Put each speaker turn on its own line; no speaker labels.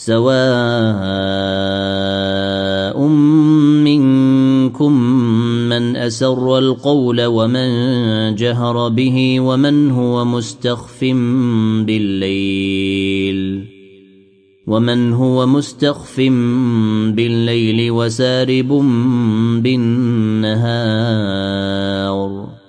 سواء منكم من أسر القول ومن جهر به ومن هو مستخف بالليل ومن هو مستخف بالليل وسارب بالنهار